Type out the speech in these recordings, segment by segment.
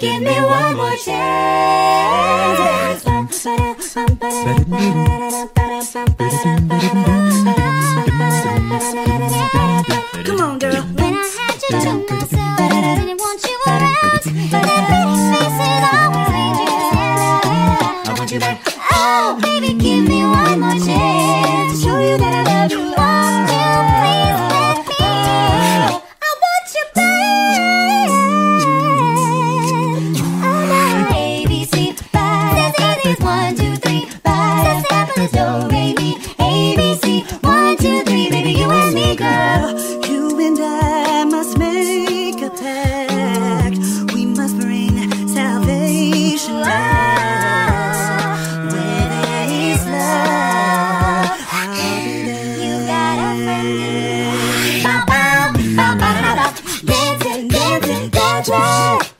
give me one more chance.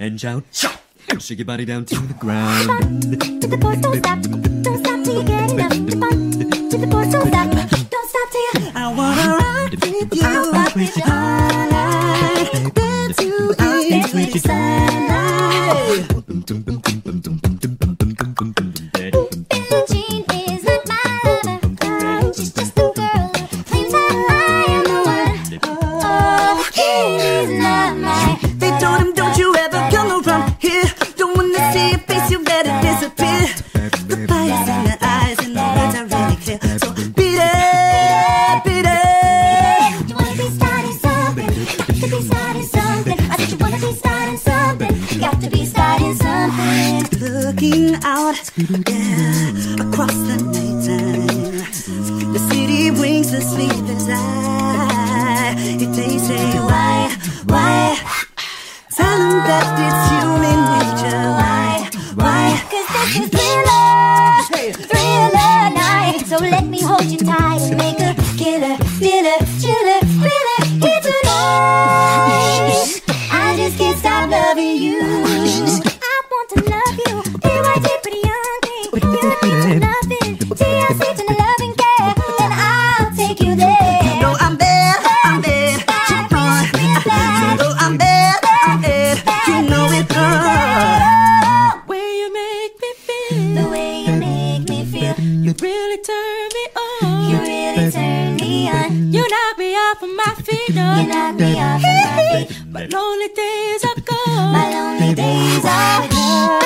And shout, shout, shake your body down to the ground. To the boys, don't stop. Don't stop till you get enough. To the boys, don't stop. Something. I said you wanna be starting something. You got to be starting something. Looking out, yeah, across the nighttime. The city winks the sleepless eye. If they say why, why? Tell them that it's human nature. Why, why? Cause this is thriller, thriller night. So let me hold you tight and make a killer, killer, chiller, The way you knock me feel You really turn me on. You really turn me on. You not be off of my feet, You knock me off of my feet. My lonely days are gone. My lonely days are gone.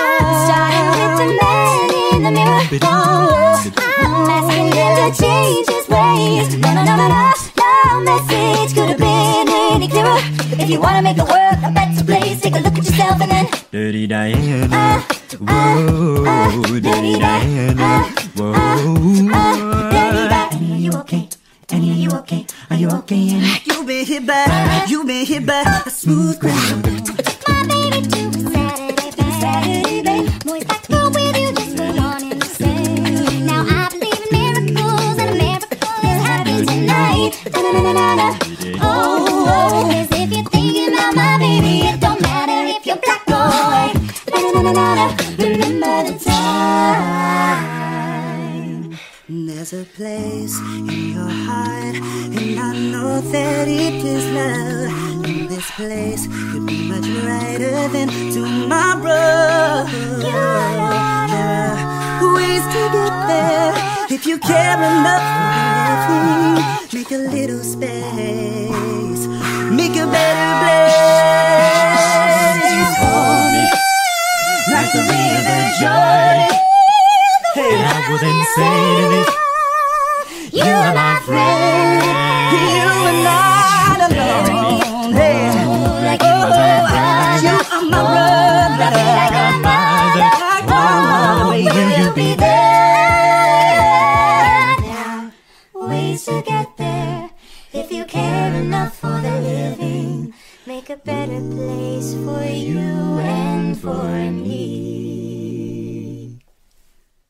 Starting with the man in the mirror. Oh, I'm asking him to change his ways. No, no, no, no, no. No message could have been any clearer. If you wanna make the world a better place, take a look at yourself and then. Dirty Diana. Uh, uh, uh, Whoa, dirty Diana. Whoa. You okay? Are you okay? You've been hit by, you've been hit by a smooth criminal. my baby to Saturday, babe. Saturday, babe. Boys back to go with you just insane. Now I believe in miracles and a miracle is happening tonight. Da da da da da. Oh, oh, oh, 'cause if you're thinking about my baby, it don't matter if you're black or white. Da da da da da. Remember the time. There's a place in your heart, and I know that it is love. And this place could be much brighter than tomorrow. There are ways to get there if you care enough for living. Make a little space, make a better place. To get there. If you care enough for the living, make a better place for you and for me.